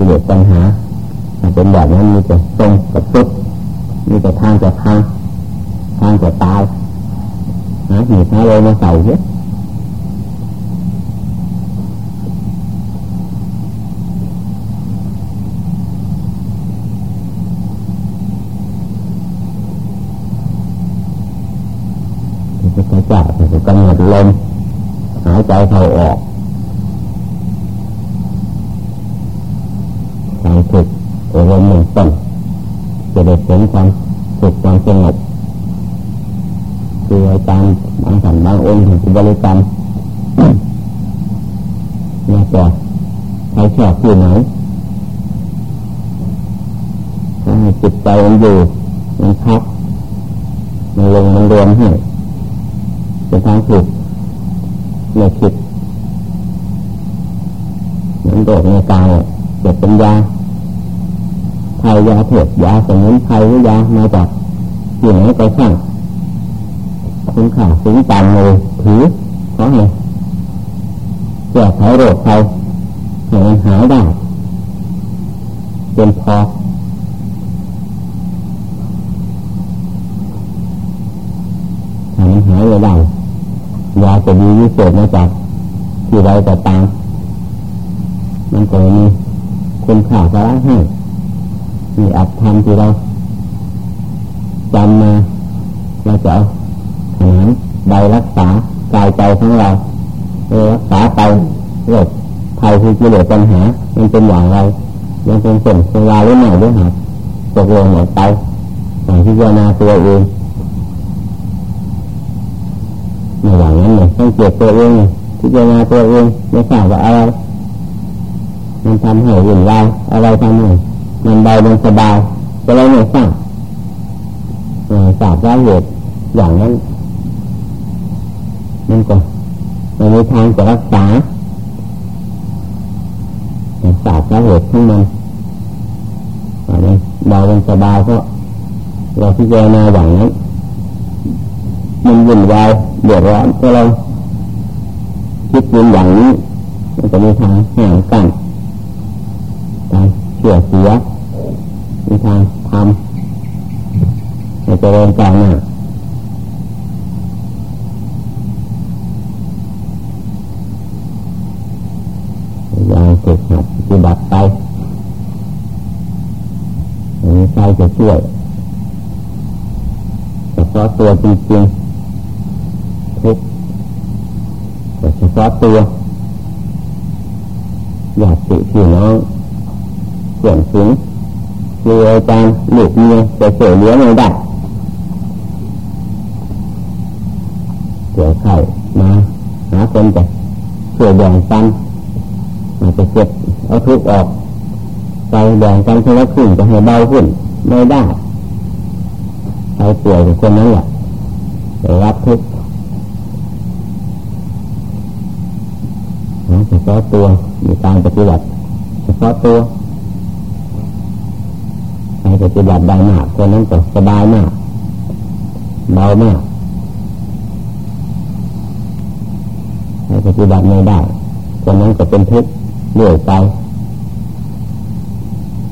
กิเลสปัญหาเป็นแบบนั้นมีแต่ตรงกับสุดมีแต่ทางจะทางทางจะตายหาหีบหาเลยมาใส่เยอะพระเจ้าจะกำหนดลมหายใจเข้าออกทางฝึกอบรมหนึ่งต้นจะได้ผลความฝึกความสงบคืออาจารย์บางท่านบางองค์ถึงบริกรรมเนี่ยจะใครชอบ ที่ไหนให้จิตใจมันอยู่มันพักมันลงมันรวมให้เป็นทางถูกไม่คิดเหมือนโดดในกายเกิดเป็นยาไทยยาเถิดยาสมุนไพรหรือยามาจากที่ไหนก็ช่างคุณข่าสิงตามเลยถือขอให้แก้ไขโรคภัย ให้มันหายได้เป็นพอถ้ามันหายไม่ได้ยาจะดีวิเศษมาจากที่ใดก็ตามมันก็มีคุณค่าสาระให้มีอัตธรรมที่เราจำมาเราจะเอาขนานใบรักษากายใจของเราเออรักษาไปโรค ภัยคือกิเลสปัญหา มันเป็นอย่างไรยังเป็นส่งเวลาหรือไม่หรือหาตกลงหมดไปอย่างที่เจารณาตัวเองในอย่างนั้นเลยต้องเก็บตัวเองพิจารณาตัวเองไม่ทราบว่าอะไรมันทำให้หุ่นวาอะไรทำให้มันเบามันสบายก็เลยไม่ทราบทราบสาเหตุอย่างนั้นมันก็ไม่มีทางจะรักษา สาเหตุของมันอะไรเบามันสบายเพราะเราพิจารณาอย่างนั้นมันวุ่นวายเดือดร้อนก็เราคิดเป็นอย่างนี้มันจะมีทางห่างกันทางเสียเสียมีทางทำจะเจริญก้าวหน้ายางฝึกหัดปฏิบัติไป มีใครจะช่วยเฉพาะตัวจริงๆทุกเฉพาะตัวอยากติพี่น้องเสี่ยงสูงมีอาจารย์หลุดเมียจะเสียเลี้ยงไม่ได้เดี๋ยวเข้ามาหาคนจะช่วยแบ่งปันอาจจะเก็บเอาทุกออก ไปแบ่งกันคนละครึ่งจะให้เบาขึ้นไม่ได้ใครป่วยคนนั้นแหละจะรับทุกเฉพาะตัวมีการปฏิบัติเฉพาะตัวใครปฏิบัติได้มากคนนั้นก็สบายมากเบามากใครปฏิบัติไม่ได้คนนั้นก็เป็นทุกข์เรื่อยไป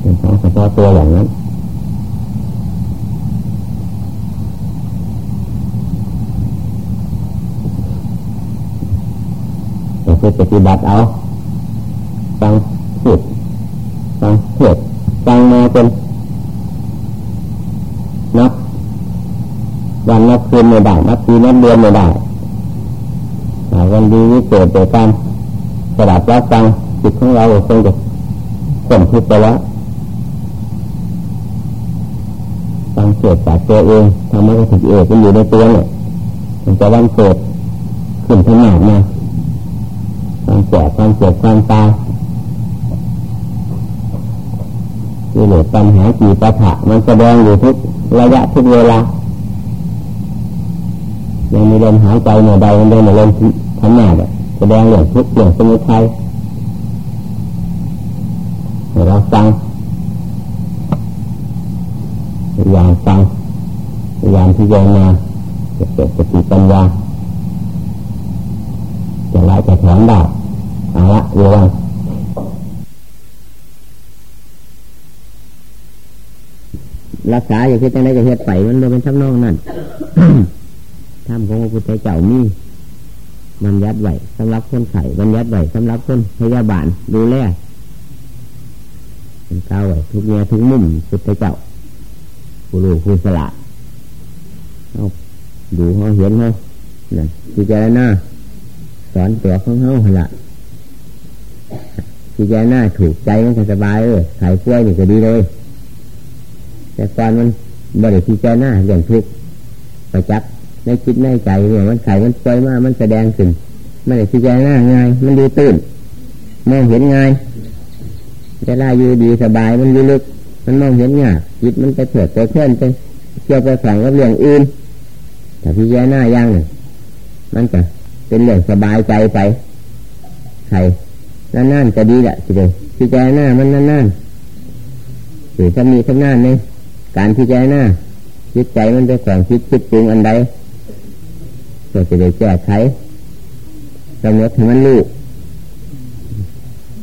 ป็นของเฉพาะตัวอย่างนั้นไปปฏิบัติเอาฟังพูดฟังเทศฟังมาเป็นนับวันนับคืนไม่ได้นับปีนับเดือนไม่ได้วันดีวิเศษเกิดการสลับรับฟังจิตของเราคงจะข่มคิดไปแล้วฟังเกิดจากตัวเองทำให้ถึงเอกมันอยู่ในตัวเนี่ยมันจะวันเกิดขึ้นขนาดมาความแก่ความเจ็บความตายที่เหลือปัญหาจีปัญหามันแสดงอยู่ทุกระยะทุกเวลายังมีลมหายใจเหนื่อยใดมันเดินเหนื่อยลมทำหน้าแบบแสดงเรื่องทุกเรื่องสมุทัยเราฟัง พยายามฟังพยายามที่จะมาจะเกิดสติปัญญาจะไล่จะถอนได้เอาละเรื่องรักษาอย่าคิดจังไรก็เฮ็ดไปมันเลยเป็นทั้งนองนั่นทำของพระพุทธเจ้ามีมันยัดไวสำหรับคนไข้มันยัดไวสำหรับคนพยาบาลดูแลเป็นเก้าไว้ทุกแง่ทุกมุมพุทธเจ้า ผู้รู้ผู้สละเอาดูเขาเห็นเขานั่นพิจารณาสอนตัวของเขาหละพิจารณาถูกใจมันสบายเออไข่กล้วยนี่ก็ดีเลย แต่ก่อนมันบริพิจารณาอย่างทุกประจับในคิดในใจเนี่ยมันไข่มันป่วยมากมันแสดงขึ้นไม่ได้พิจารณาง่ายมันดีตื่นมองเห็นง่ายจะลาอยู่ดีสบายมันลึกมันมองเห็นง่าย จิตมันไปเถิดไปเคลื่อนไปเกี่ยวไปฝังกับเรื่องอื่นแต่พิจารณาอย่างหนึ่งมันจะเป็นเรื่องสบายใจไปไข่นั่นๆจะดีแหละสิเดพิจารณามันนั่นๆหรือถ้ามีทั้งนั้นเนี่ยการพิจารณาจิตใจมันไปของคิดคิดปรุงอันใดก็จะได้แก้ไขกำหนดให้มันรู้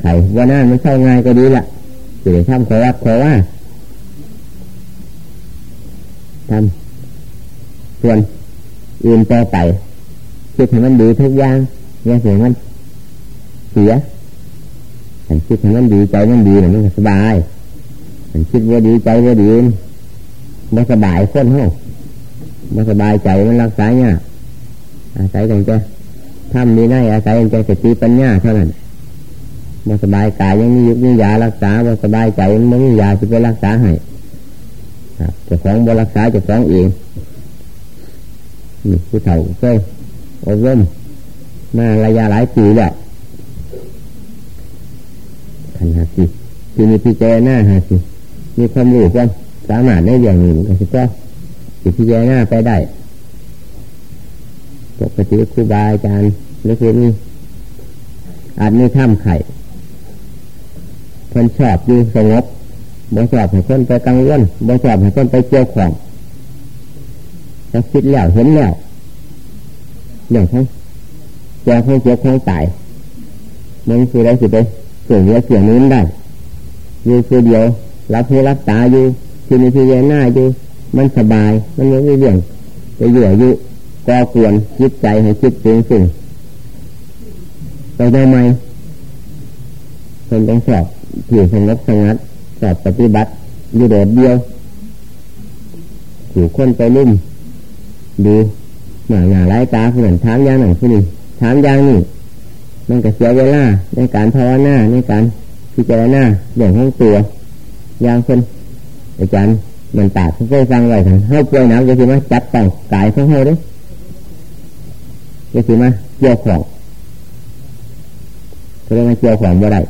ไขว่านั่นมันเข้าง่ายก็ดีละจะได้ทำขอรับขอว่า ทำส่วนอื่นต่อไปคิดให้มันดีทุกอย่างอย่าเสียมันเสียฉันคิดให้มันดีใจมันดีมันสบายฉันคิดว่าดีใจว่าดีมันสบายคนเฮามันสบายใจมันรักษาเนี่ยอาศัยกันจะทำดีได้อาศัยกันจะสติปัญญาเท่านั้นมันสบายกายยังมียุบมียารักษามันสบายใจมันไม่มียาที่ไปรักษาให้ จะฟ้องบรักษาจะฟ้องเองผู้เฒ่าเคยอบรมมาระยะหลายปีแล้วขันหาสิที่มีพิจารณาหาสิมีความรู้ความสามารถในเรื่องนี้มันก็จะก็สิพิจารณาไปได้ปกติครูบาอาจารย์หรือคือนี่อาจมีถ้ำไข่คนชอบอยู่สงบ บ่ชอบให้คนไปกังวลบ่ชอบให้คนไปเกี่ยวของถ้าคิดแล้วเห็นแล้วเรื่องของเจ้าของเจ้าของตายมันคืออะไรสิไปเสื่อมเยอะเสื่อมนู้นได้อยู่คือเดียวรับให้รับตาอยู่ที่นี่ที่เยหน้าอยู่ มันสบาย มันไม่มีเรื่องไปเหยื่ออยู่ก่อกวนจิตใจให้คิดเองสิ่งไปได้ไหมคนต้องสอบถือสงบสงัด อบปฏิบัติอยู่โดดเดียวถือคนไปลุ่มดูหนาหนาไร้ตาเหมือนถามอย่างหนึ่งคือถามอย่างนี้มันก็เสียเวลาในการภาวนาในการพิจารณาอย่างของตัวอย่างคนอาจารย์มันตาเขาเคยฟังไว้ทั้งเฮาป่วยหนาวจะคิดว่าจับต้องกายของเฮาด้วยจะคิดว่าเกี่ยวของเขาเรียกว่าเกี่ยวของบ่ได้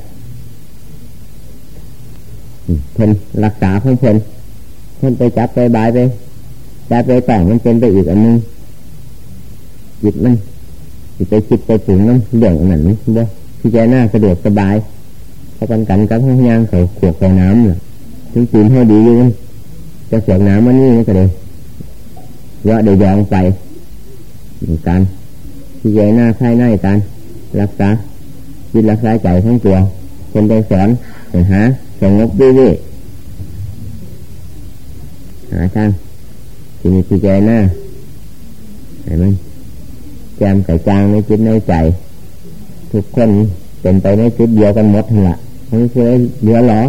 เพิ่นรักษาเพิ่นเพิ่นเพิ่นไปจับไปบายไปจับไปแต่งมันเป็นไปอีกอันนึงจิตมันจิตไปคิดไปถึงนั่นเรื่องนั้นนี่บ่พิจารณาสะดวกสบายเขากันกันกับห้องยางเขาขวดเขาน้ำน่ะถึงจีนให้ดีอยู่จะเสียงน้ำมันนี่ก็เลยว่าเดี๋ยวยองไปการพิจารณาภายในการรักษาจิตรักษาใจทั้งตัวคนได้สอนเห็นหา สงบด้วยหาทางที่มีพิจารณาเห็นไหมแจมใส่จางในจิตในใจ ทุกคนเป็นไปในจุดเดียวกันหมดละม่เคยเหลือหรอ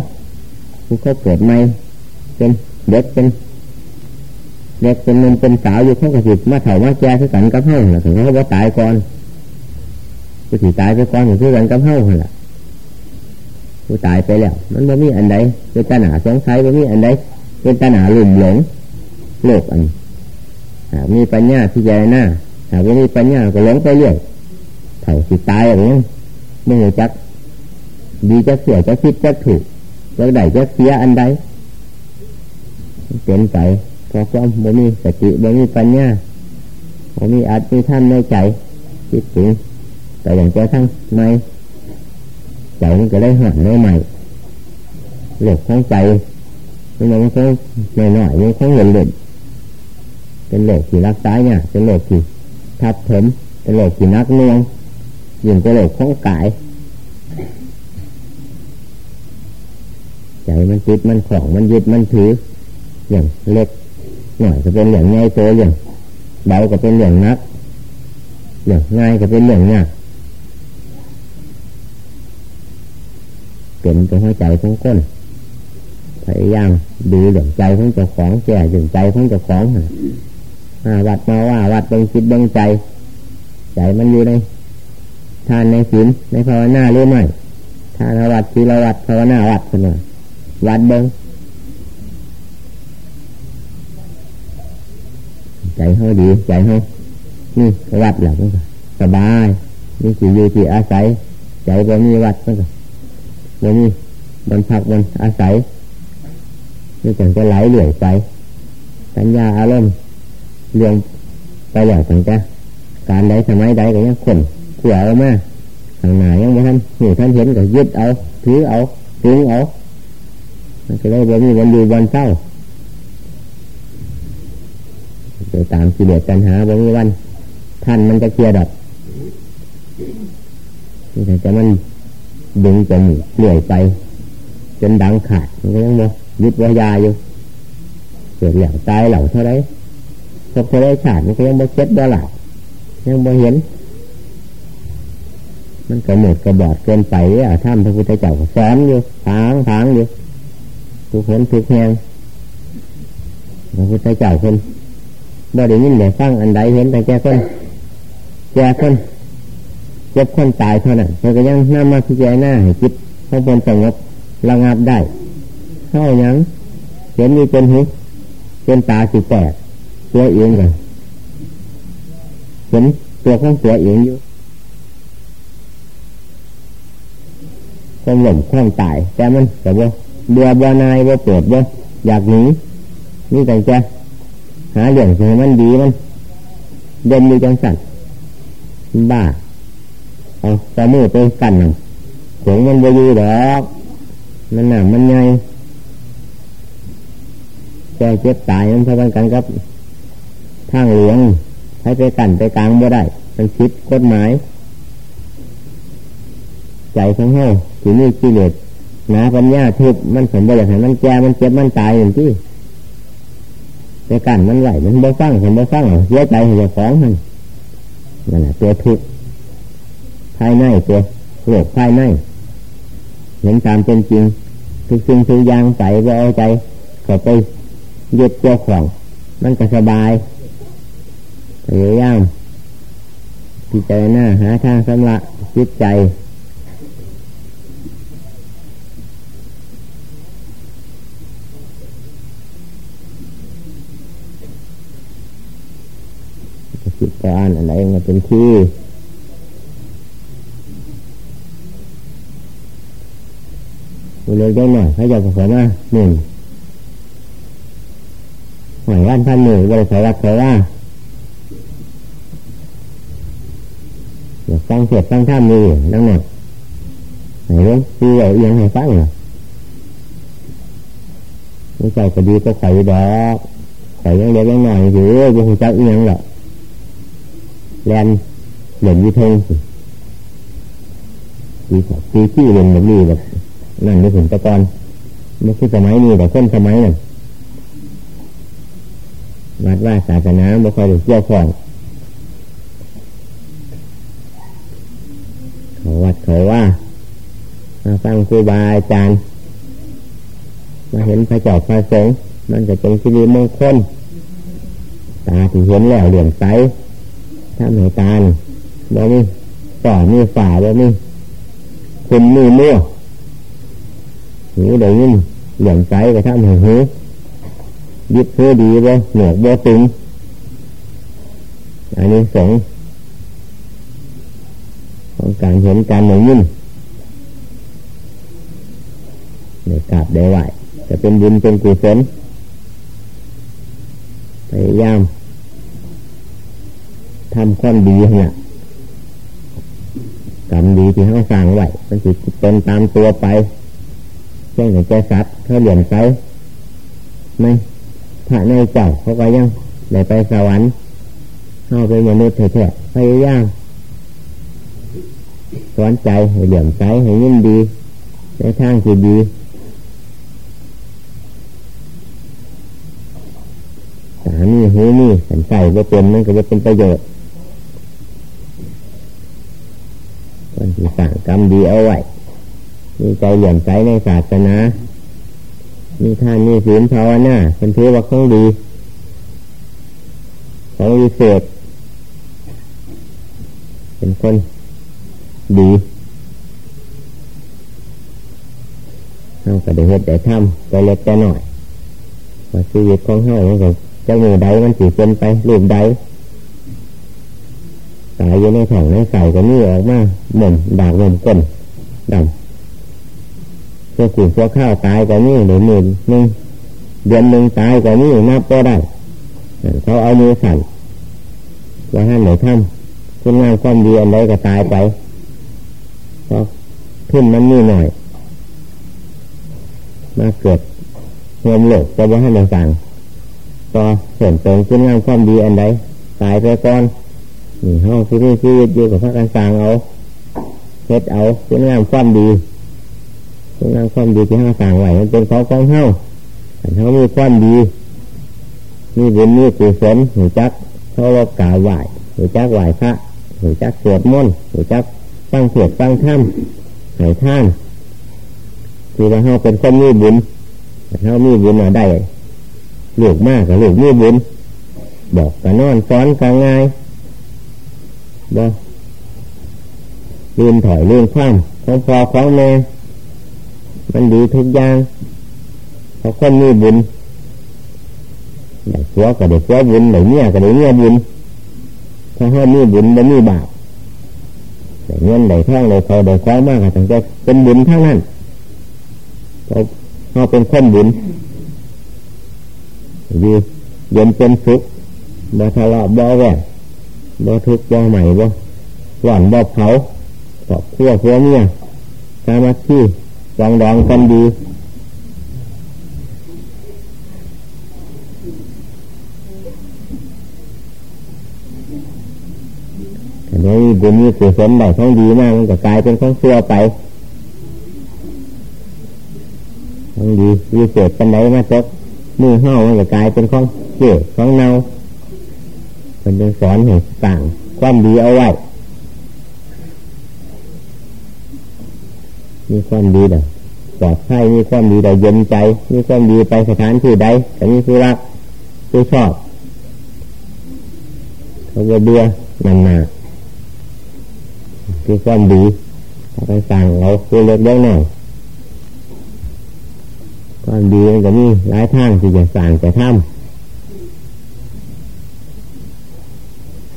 ผู้เขาเกิดใหม่เป็นเด็กเป็นเด็กเป็นนุ่มเป็นสาวอยู่เขากระสิบมาเถ่ามาแก่คือกันกับเฮ้าถึงเขาว่าตายก่อนจะถีตายไปก่อนอยู่คือกันกับเฮ้าเหรอ ผู้ตายไปแล้ว มันไม่มีอันใดเป็นตาหนาสงสัยไม่มีอันใดเป็นตาหนาหลุ่มหลงโลกอันหากมีปัญญาที่ใจหน้าหากไม่มีปัญญาก็หลงไปเรื่อยเถ่าสิตายอย่างนี้ไม่รู้จัก ดีจะเสียจะคิดจะถูกจะได้จะเสียอันใดเป็นไปพอความบ่มีสติบ่มีปัญญาบ่มีอาจมีท่านในใจคิดถึงแต่อย่างเจ้าทั้งไม่ ใจมันก็ได้หันได้ใหม่เหล็กของใจมันมันก็หน่อยหน่อยมันของเหลือเป็นเหล็กที่รักษาเนี่ยเป็นเหล็กที่ทับถมเป็นเหล็กที่นักเนืองยิ่งเป็นเหล็กของกายใจมันจิตมันของมันยึดมันถือ อย่างเล็กหน่อยก็เป็นอย่างง่ายโตอย่างเบาก็เป็นอย่างนักอย่างง่ายก็เป็นอย่างยาก เป็นตัวหัวใจของก้นพยายามดูเหลืองใจของเจ้าของแก่ถึงใจของเจ้าของวัดมาว่าวัดเป็นคิดเป็นใจ ใจมันอยู่ในทานในศีลในภาวนาหรือไม่ทานวัดศีลวัดภาวนาวัดกันหน่อวัดเบิ้งใจเขาดี ใจเขานี่วัดหลังสบายนี่สิอยู่ที่อาศัย ใจบ่มีวัดมันก็ บ่มีบนพักบนอาศัยนี่จังจะไหลเหลื่อยไปสัญญาอารมณ์เรื่องไปแล้วจังจะการใดสมัยใดก็ยังคนขวเอามาทางไหนยังไม่ทันหูท่านเห็นก็ยึดเอาถือเอาถือเอามันก็เลยบ่มีวันดูวันเศร้าโดยตามกิเลสปัญหาบ่มีวัน ท่านมันจะเคลียร์ดับแต่จะมัน ดึงจมูกเลื่อยไป จนดังขาดมันก็ยังบ่ยึดวิยาอยู่เกิดเหล่าตายเหล่าเท่าไรพบเท่าไรขาดมันก็ยังบ่เช็ดบ่หล่ายังบ่เห็น มันก็หมดกระบอดเกินไปเลยอะท่านพระพุทธเจ้าสอนอยู่ทางทางอยู่ทุกคนทุกแห่งพระพุทธเจ้าคนบ่ได้ยินได้ฟังอันใดเห็นแต่แก่คนแก่คน เจ็บคนตายเท่านั้นมันก็ยังนำมาพิจารณาให้จิตของคนสงบระงับได้เข้ายังเห็นมีเป็นหูเป็นตาสิแตกตัวเองกันเห็นตัวของตัวเองอยู่ความหล่มความตาย แต่มันแต่ว่าเบื่อบ่นายว่าปวดว่าอยากหนีนี่แต่จะหาเรื่องให้มันดีมันเดินมีจังสันบ้า เอาตามือไปกันหนังผงมันไปอยู่ดอกมันหนามันใหญ่แก่เจ็บตายมันเท่ากันกับทางเหลืองให้ไปกันไปกลางบ่ได้มันคิดกฎหมาย ใจของเฮาที่นี่กิเลสหนาปัญญาทุบมันสมบูรณ์ให้มันแก่มันเจ็บมันตายอย่างที่ไปกันมันไหวมันบ่ฟังเห็นบ่ฟังเสียใจเห็นจะฟ้องมันนั่นแหละตัวทุกข์ายในตัวโลกภายในเห็นตามเป็นจริง ทุกสิ่งทุกอย่างใส่ไว้ใจก็ไปยึดเจ้าของ มันก็สบายพยายามพิจารณาหาทางสำละจิตใจจิตการอะไรมันเป็นที่ เล็กได้หน่อยให้ยาสอนว่าหนึ่งหอยวันพันหนึ่งบริษัทรักเขาว่าอย่าฟังเสียดฟังท่ามีนั่งหนักไหนรู้คือเอาเอียงให้ฟังเหรอไม่ใช่ก็ดีก็ไข่ดอกไข่ยังเล็กยังหน่อยหรือบุคคลเจ้าเอียงหรอแลนเหลือมยี่ทงปีปีที่เรียนแบบนี้แบบ นั่นในผลตะกอนไม่ใช่สมัยนี้แต่คนสมัยนั้นวัดว่าศาสนาไม่ค่อยเกี่ยวข้องเขาวัดเขาว่ามาฟังครูบาอาจารย์มาเห็นพระเจ้าพระสงฆ์มันจะเป็นสิริมงคลตาที่เห็นแล้วเหลี่ยมใสถ้าไม่ตาบ่มีต่อมีฝ่าบ่มีคุณมีมั่ว หูได้ยินเหลี่ยมใสก็ทำให้หูยึดหูดีบ่หนวกบ่ตึงอันนี้สองของการเห็นการหนุนยินได้กราบได้ไหวจะเป็นบุญเป็นกุศลพยายามทำความดีเนี่ยกรรมดีที่เขาสร้างไว้มันจะเป็นตามตัวไป เช่นอย่างใจสัตว์เขาเหลี่ยมไซไม่พระในเจ้าเขาก็ยังได้ไปสวรรค์เข้าไปมนุษย์แท้ๆพยายามสอนใจให้เหลี่ยมไซให้ยินดีในทางที่ดีสามีหูมีสันใส่ก็เป็นมันก็จะเป็นประโยชน์คนที่สั่งกรรมดีเอาไว้ มีใจเหลี่ยมใจในศาสนา มีท่านมีศีลภาวนาเป็นเทวะของดี ของวิเศษ เป็นคนดีเฮาก็ได้เฮ็ดได้ทำไปเล็กแต่น้อยว่าชีวิตของเฮามันก็จะมือใดมันสิเป็นไปรูปใดตายอยู่ในท้องในไก่ก็มีออกมาหม่นดากหม่นก้นดำ พวกกุ่นพวกข้าวตายก็มีหรือหมื่นหนึ่งเดือนหนึ่งตายก็มีนับก็ได้ เขาเอามือสั่นว่าท่านไหนทำคุณงานความดีอันใดก็ตายไปเพราะขึ้นมันนี่หน่อยมาเกิดเงินโลกจะว่าให้ในสั่งต่อเสริมเติมขึ้นงานความดีอันใดตายไปก่อนนี่ห้องที่นี่ชีวิตอยู่กับพระกันสั่งเอาเฮ็ดเอาขึ้นงานความดี งานความดีที่ห้าสั่งไหวมันเป็นของของเฮาแต่เขามีความดีมีบุญมีกุศลหูจักเขาว่ากาไหวหูจักไหวพระหูจักสวดมนต์หูจักฟังเสียดฟังธรรมหายท่านคือว่าเขาเป็นคนมีบุญเขามีบุญมาได้ลูกมากกับลูกมีบุญบอกกันนอนซ้อนกันง่ายบ่ลืมถอยลืมคว่ำของพอของแม่ มันดีทุกอย่างเพราะคนมีบุญได้ผัวก็ได้ผัวบุญได้เมียก็ได้เมียบุญถ้าเขามีบุญมันมีบาปได้เงินได้ทองได้เขาได้ความากก็ต้องจะเป็นบุญทั้งนั้นเราเราเป็นคนบุญดีเย็นเป็นสุขบ่ทะเลาะบ่แหวกบ่ทุกข์บ่ใหม่บ่หวานบ่เผาตอบขั้วพัวเนี่ยสามัคคี วางดองกันดีแต่นี้บุญมีกุศลได้ทั้งดีมากมันก็กลายเป็นของเสื่อไปทั้งดีวิเศษปันไหนมาจกมือเห่ามันจะกลายเป็นของเกี่ยของเน่าเป็นเป็นสอนให้ต่างความดีเอาไว้ มีความดีเด้อปลอดภัยมีความดีได้เย็นใจ มีความดีไปสถานที่ใดแต่มีผู้รักผู้ชอบเขาจะเบื่อนานนาคือความดีไปสั่งเราคือเล็กเล็กหน่อยความดีมันก็มีหลายทางที่จะสั่งจะทำ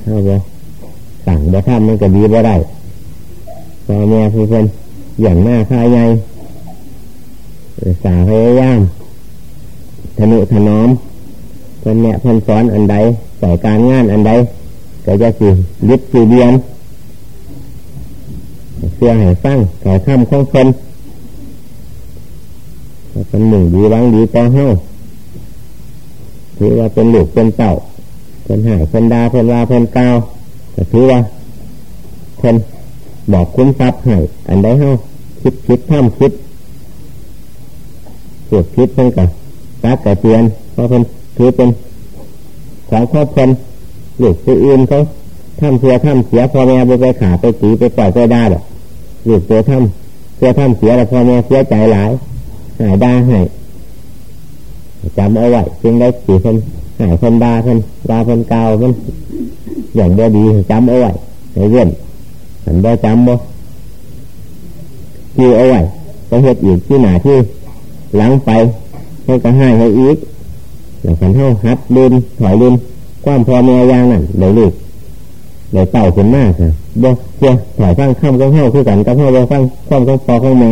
เอาไปสั่งจะทำมันก็ดีบ่ได้พอแม่เพื่อน อย่างหน้าคายใหญ่สาพยายามธนุถนอมเพื่นเนี่ยเพื่อนสอนอันใดใส่การงานอันใดก็จะสิยึดสิเดียนเสื้อให้ฟังขอคำของคนเป็นหนึ่งดีวังดีต่อเฮาถือว่าเป็นหลูกเป็นเต่าเป็นหายเป็นดาเป็นลาเป็นกาวถือว่าเป็น บอกคุ้มทรัพย์ให้ อันใดเฮาคิดคิดท่ำคิดเกิดคิดเพิ่นกับตักกับเตียนเพราะเพิ่นถือเป็นของครอบครัวลูกผู้อื่นเขาท่ำเสียท่ำเสียพ่อแม่ไปขาไปตีไปปล่อยไปได้หรอกลูกตัวทำเสียท่ำเสียแล้วพ่อแม่เสียใจหลายหายดาให้จำเอาไว้จึงได้สี่คนหายคนดาคนดาคนเก่าคนอย่างเดียวดีจำเอาไว้ให้เว้น หันบ่จำบ่ที่เอาไว้ไปเหตุอีกที่หนาที่หลังไปให้ก็ให้ให้อีกอย่างขันเท่าฮัดดินถอยดินความพอแม่ยางนั่นเลยลูกเลยเต่าขึ้นมากค่ะบ่เจ้าถอยฟังข้ามก็เข้าคือกันก็เข้าบ่ฟังความก็พอข้างแม่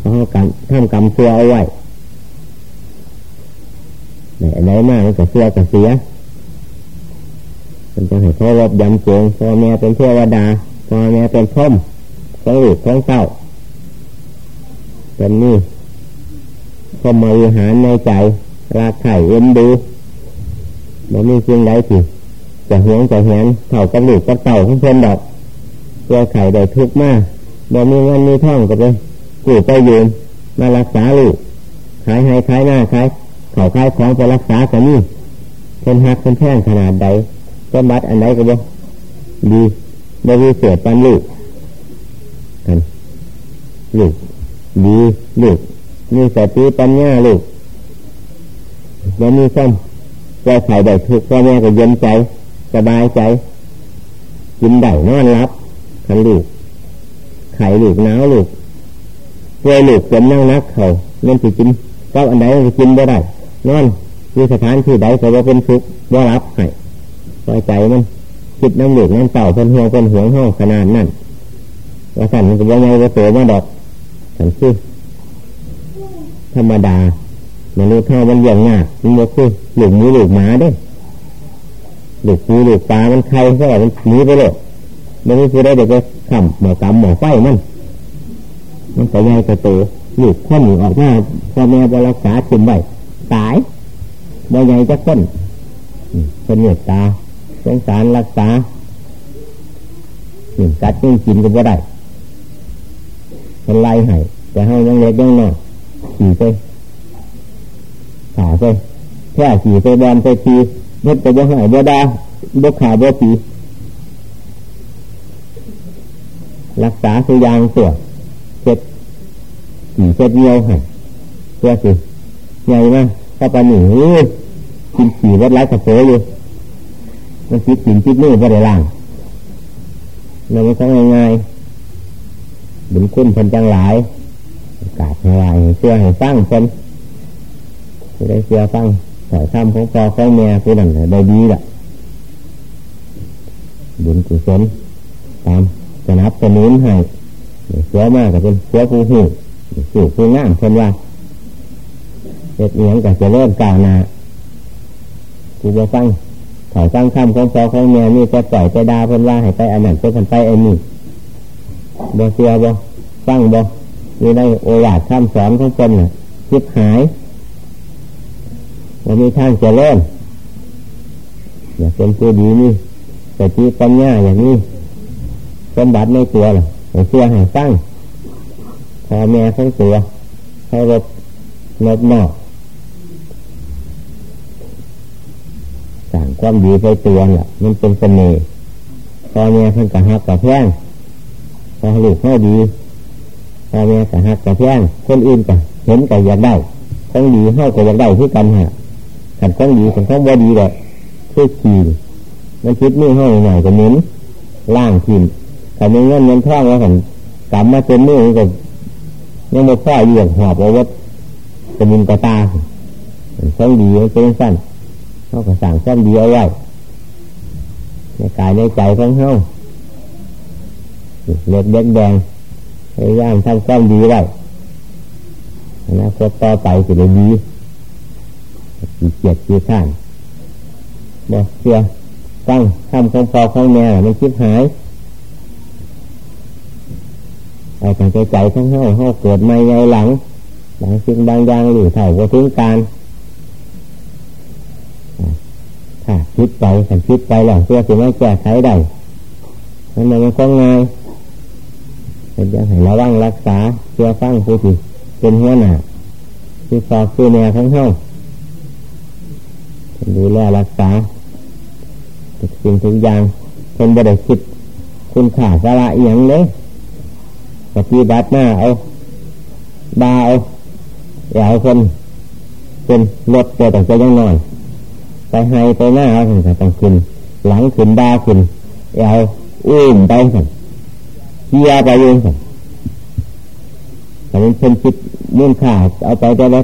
เขากำทำกรรมเสียเอาไว้ไหนไหนมากก็เสียก็เสีย จะให้เขารบยำเจียงพ่อแม่เป็นเทวดาพ่อแม่เป็นพรมของลูกของเต้าเป็นนี่พรมวิหารในใจรักไข่เอ็นดูมันมีสิ่งใดที่จะเหียงจะเหียนเท่ากับลูกกับเต่าของเพื่อนดอกตัวไข่ได้ทุกข์มากบ่มีเงินมีท่องก็ไปกู้ไปยืมมารักษาลูกขายให้ขายหน้าขายเข่าขายของไปรักษากันนี่เป็นหักเป็นแท่งขนาดใด สมบัติอันใดก็บ่ดีบ่มีเสียปันลูกกันลูกดีลูกมีสติปัญญาลูกแล้วมีส้มแก้ไขได้ทุกพ่อแม่ก็เย็นใจ สบายใจ กินได้นอนรับทันลูก ไข่ลูกหนาวลูกเวยลูกเป็นนั่งนักเขาเล่นสิกินก็อันใดก็กินได้นอนมีสถานที่ใดก็ว่าเป็นทุกข์ว่ารับให้ พอใจมันคิดน้ำหลูกน้ำเต่าเป็นห่วงเป็นห่วงห้องขนาดนั้นว่าสั่นมันก็ยังไงว่าโตมาดอกสันคือธรรมดามนุษย์เท่ามันอย่างงากมันก็คือหลุมมือหลุมหมาเด้หลุมมือหลุมปลามันใครก็มันหนีไปเลยมันไม่คือได้เด็กก็ขำหมอกำหมอไฟมันมันก็ใหญ่ก็โตหลุดข้นออกมาพ่อแม่บรักษาขึ้นไว้ตายบ่ใหญ่จะข้นเป็นเหนือตา สงสารรักษาหนึ่งกัดยิ่งกินก็บ่ได้เป็นไล่ให้แต่ให้ยังเล็กยังน้อยขี่ไปขาไปแค่ขี่ไปบอลไปทีเม็ดไปบ่หายบ่ดาบ่ขาบ่สีรักษาสุยางตัวเจ็ดขี่เจ็ดเยียวให้เพื่อสิใหญ่มากถ้าปลาหนีกินขี่วัดไร้กระโปอยู่ มันคิดกินคิดนี่ก็ได้ล่างเราไม่ต้องง่ายๆบุญคุณเพิ่นจังหลายกาดหลายเชื่อให้ฟังเพิ่นจะได้เชื่อฟังสอยคำของพ่อของแม่ผู้นั้นได้ดีละบุญกุศลตามจะนับจะนุนให้เสื้อมากกับเป็นเสื้อผู้หูสูผู้งามเพิ่นว่าเด็ดเอียงกับจะเริ่มกล่าวนากูจะฟัง ถอยฟังคำของพ่อของแม่นี่จะปล่อยจะดาเพิ่นว่าให้ไปอันนั้นไปพันไปอันนี้บ่เสียบ่ฟังบ่มีได้โอวาทคำสอนของคนน่ะคิดหายว่ามีทางจะเริ่มอยากเป็นผู้ดีนี่แต่ที่ปัญญาอย่างนี้สมบัติในตัวล่ะเสียให้ฟังพ่อแม่ทั้งตัวให้รบลบนอกสั่ง ความดีไปตัวเนี่ยมันเป็นเสน่ห์พอแม่เพิ่นกะฮักกะแพงพอลูกเขาดีพอแม่กะฮักกะแพงคนอื่นกะเห็นกะอยากได้ของดีเขาก็อยากได้ที่กันฮะขันของดีขันของบ่ดีแบบคือขี่มันคิดนี่ให้หน่อยก็เหม็นล่างขินขันเงินเงินท่องแล้วขันกลับมาเป็นนี่ก็ยังไม่พ่ออยู่อย่างหอบเอาวัดจะมินกระตาของดีเป็นสั้น เขาก็สั่งซ้ำดีเอาไว้ในกายในใจของเขาเล็กเด็กแดงพยายามทำความดีไว้นะคตต่อไปจะได้ดีขี้เกียรติข้านบอกเสียตั้งทำของพอของแม่ไมันคิดหายไอ้ใจใจทั้งห้าห้าเกิดไม่ใหญ่หลังบางสิ่งบางอย่างหรือเท่าก็ถึงการ ถ้าคิดไปสันคิดไปหลังเพื่อจะไม่แก้ไขได้นั่นมันก็ง่ายเป็นจะให้ระวังรักษาเชื่อฟังผู้ที่เป็นหัวหน้าที่สอบคือแนวทั้งห้องดูแลรักษาทุกสิ่งทุกอย่างเป็นบริสุทธิ์คุณค่าสาระเอียงเลยปฏิบัติหน้าเอาดาเอาอย่าเอาคนเป็นรถตัวต่างใจยังน้อย ไปให้ไปหน้าเอาถึงต้องขึ้น หลังขึ้นดาขึ้นเอาอุ้มไปสั่งเกียไปเองสั่งแต่มันเป็นจิตมุ่งขาเอาไปแต่ละ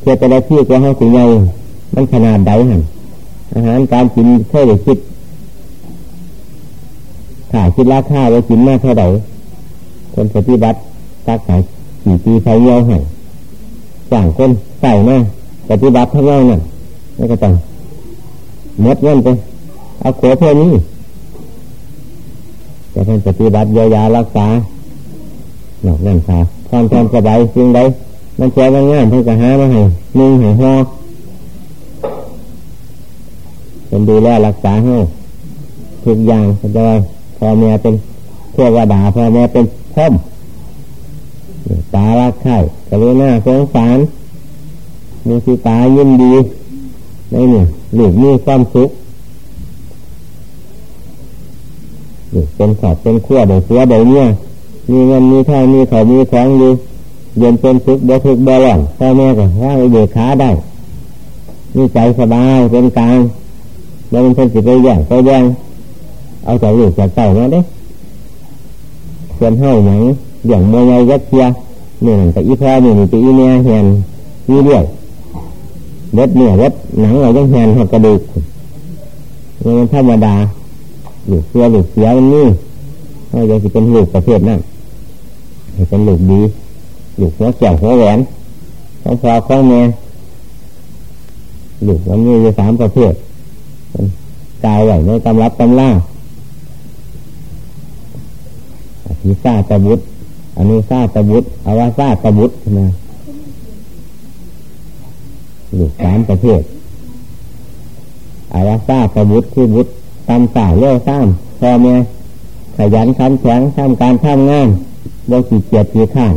เพื่อแต่ละที่ก็ให้สิงใหญ่มันขนาดใดหันอาหารการกินเคยได้คิดขาคิดราคาไว้กินมากเท่าไหร่คนปฏิบัติตักขายสี่ปีใช้เยอะหันสั่งคนใส่มาปฏิบัติทั้งเรานี่ยนี่ก็ต้อง หมดเงินไปเอาขวเพื่อนี้แต่ท่านปฏิบัติเยียวยารักษาหนอกนั่นค่ะความความสบายสิ่งใดมันเจ้ามันงามเพื่อจะหามาให้นึ่งให้ห่อเป็นดูแลรักษาให้ทุกอย่างจะว่าพ่อแม่เป็นเทวดาพ่อแม่เป็นพ่อมตาลักไข่กรุณาสงสารมีสิตายินดี ในนี่ลูกมีความสุขลูกเป็นขอบเป็นขั้วเดี๋ยวเสือเดี๋ยวเนี่ยมีเงินมีทองมีเขามีของอยู่เย็นเป็นสุขบ่ทุกบ่หล่อนพ่อแม่ก็ว่าเด็กขาได้มีใจสบายเป็นกลางแล้วมันเป็นสิไปแย่งไปแย่งเอาใจลูกจากเต่ามาเด้เพื่อนเฮาอย่างอย่างมวยใหญ่ยัดเชียนี่นั่นแต่อีพ่อนี่นี่ตีอีเมียเห็นมีเรื่อย รถเนี่ยรถหนังเราต้องแหนหักกระดูกนี่มันธรรมดาหลุดเสียหลุดเสียมันนี่เขาจะเป็นหลุดประเภทนั่นเป็นหลุดดีหลุดหัวแก้วหัวแหวนของพ่อของแม่หลุดมันมีอยู่สามประเภทกายไหวในตำรับตำล่าอภิซาตบุตรอนุซาตบุตรอวาซาตบุตรนะ อยู่สามประเภทอาวาซาตบุตรคือบุตรตำสาเลี้ยวซ้ำพ่อแม่ขยันขันแข็งทำการทำงานบ่ขี้เกียจขี้ข้าง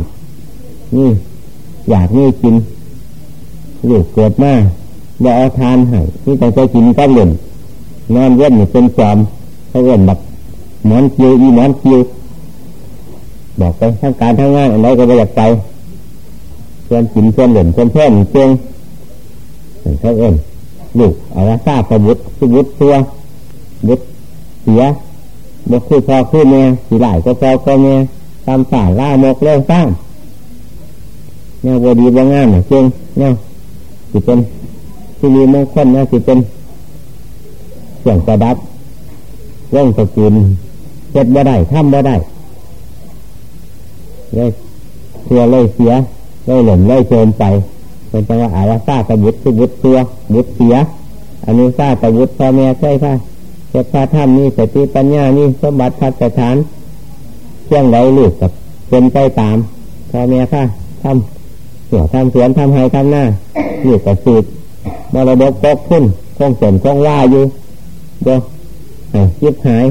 นี่อยากนี่กินอยู่เกิดมาบ่เอาทานให้นี่ต้องไปกินก็เหล่นนอนเว้นเป็นจอมเขาเว้นแบบหมอนคิวอีหมอนคิวบอกไปทำการทำงานอะไรก็ไม่อยากไปเพื่อนกินเพื่อนเหล่นเพื่อนเพื่อนเพื่ เขาเอ็นลูกอาละทราบประบุตรคือบุตรตัวบุตรเสียบุตรคือพอคือเมียสีหลายก็พอก็เมียตามสายล่ามกเล่สร้างเนี่ยบดีบางงานเนี่ยเก่งเนี่ยสิเป็นที่มีมงคลเนี่ยสิเป็นเสียงกระดับเรื่องตะกุนเจ็ดบ่ได้ทำบ่ได้เลยเสียเลยเสียเลยหล่นเลยโจมไป เป็นจังว่าอาวาซาตบุตรคือบุตรตัวบุตรเสียอนุซาตบุตรพ่อแม่ใช่ค่ะเจ้าพระธรรมนี่สติปัญญานี่สมบัติพัฒฐานเชื่องไรลูกกับเป็นไปตามพ่อแม่ค่ะทำหัวทำสวนทำไห้ทำหน้าลูกกับสูตรมรดกตกขึ้นคงเสริมคงว่าอยู่เดี๋ยวยิบหาย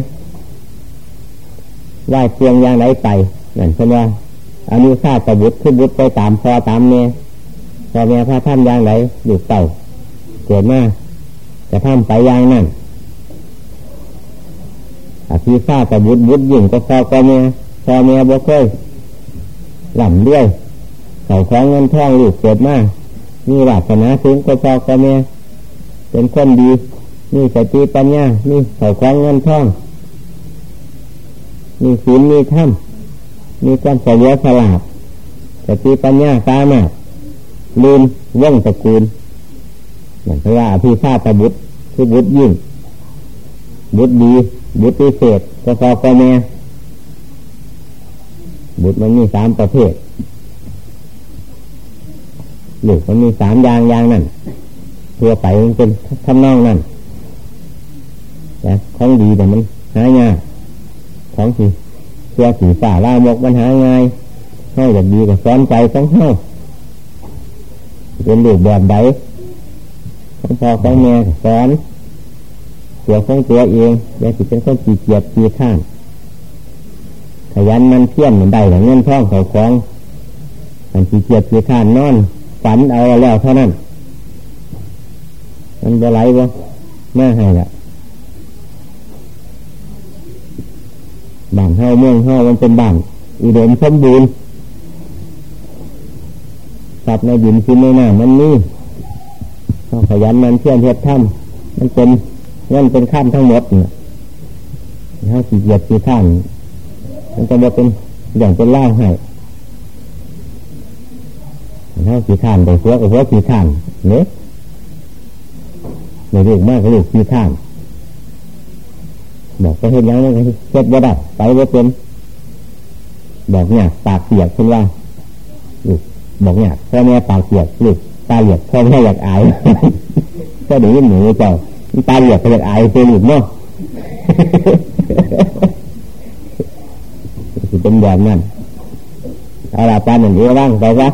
ไหวเพียงอย่างไรไปนั่นเป็นว่าอนุชาตบุตรคือบุตรไปตามพอตามเนี่ย พอแม่พระท่านอย่างไรอยู่เต่าเกิดมาจะทำไปอย่างนั้นอภิชาตบุตรบุตรยิ่งก็พอก็แม่พอแม่บ่เคยหล่ำด้วยเขาคล้องเงินทองลูกเกิดมามีวาสนาสูงก็พอก็แม่เป็นคนดีมีสติปัญญามีเขาคล้องเงินทองมีศีลมีธรรมมีความเฉลียวฉลาดสติปัญญาสามารถ ลืมว่องตระกูลเหมือนพระพี่ชาตบุตรคือบุตรยิ่ง บุตรดีบุตรพิเศษก็พอก็แม่บุตรมันมีสามประเภทลูกมันมีสามอย่างอย่างนั่นทั่วไปมันเป็นทำนองนั่นแต่ของดีแต่มันหายง่ากของที่ตัวสีฝ่าล่ามกมันหาง่ายให้แบบดีกับซ้อนใจของเฮา เป็นลูกแบบใดของพ่อของแม่สอนตัวของตัวเองอย่าสิเป็นคนขี้เกียจขี้ข้านขยันมันเพี้ยนเหมือนใดแต่เงินท่องเขาของมันขี้เกียจขี้ข้านนอนฝันเอาแล้วเท่านั้น มันจะไหลบ่แม่ให้ละบ้านเฮาเมืองเฮามันเป็นบ้านอุดมสมบูรณ์ สัตว์ในดินกินในน้ำมันนี่ต้องขยันมันเชื่อมเทียบถ้ำมันเป็นนั่นเป็นขั้นทั้งหมดเนี่ยถ้าสีเกียดสีข้านมันจะมาเป็นอย่างเป็นล่างให้ถ้าสีข้านแต่หัวกับหัวสีข้านเนี่ยในเรื่องมากก็เรื่องสีข้านบอกไปเห็นยังไงเช็ดบ่ได้ไปบ่เป็นบอกเนี่ยปากเปียกคุณว่าลูก บอกเนี่ยพ่อแม่ปากเสียกลูกตาเหลียกพ่อแม่อยากอายก็เดี๋ยวหนูเจ้าตาเหลียกก็อยากอายเป็นลูกเนาะเป็นแบบนั้นเอาละปานหนึ่งเดียวบ้างไปซะ